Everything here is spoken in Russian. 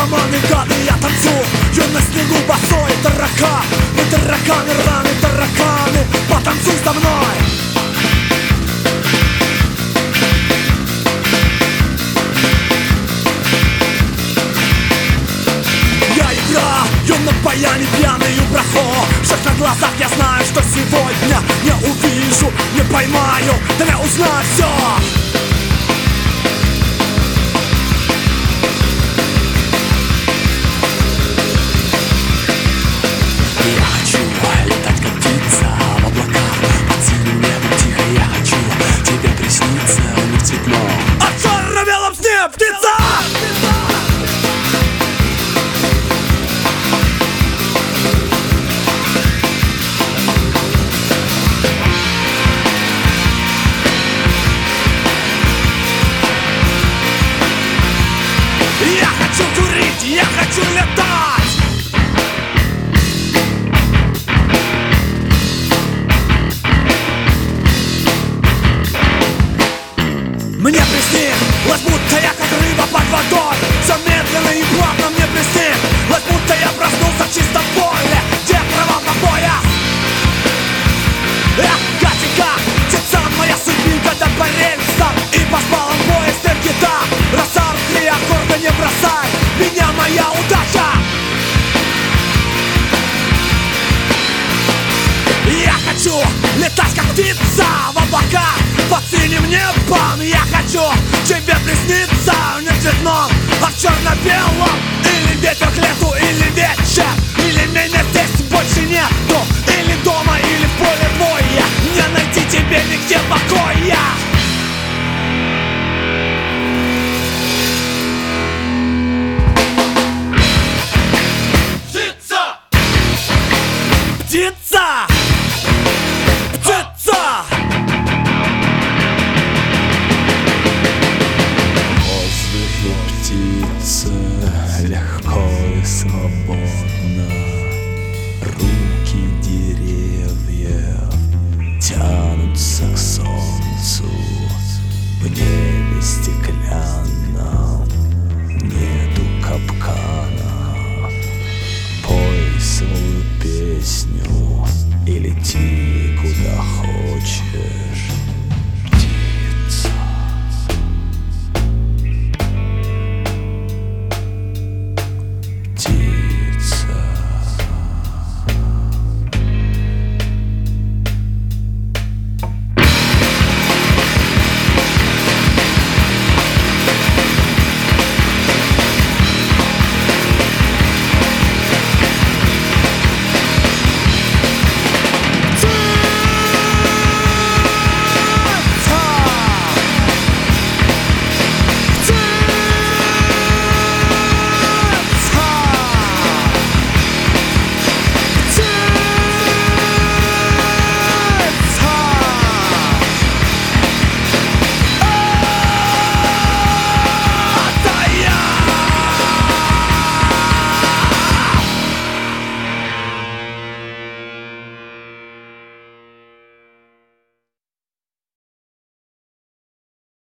борьба Я наркоман и гады, я танцу Я на снегу босой, таракан Мы тараканы, раны, тараканы. Потанцуй со мной. Я игра, я на баяне пьяный проход. Всех на глазах я знаю, что сегодня Не увижу, не поймаю. Да я узнаю все приснилось, будто я как рыба под водой. Все медленно и плавно мне приснилось, будто я проснулся в чистом поле. Где трава по пояс Эх, Катенька, птица моя судьбинка по рельсам И по спалам поезд и гитар Росар, три аккорда не бросай. Меня моя удача. Я хочу летать как птица в облаках Под синим небом Я хочу тебе присниться Не цветном, а в черно-белом Или ветер к лету, 林奇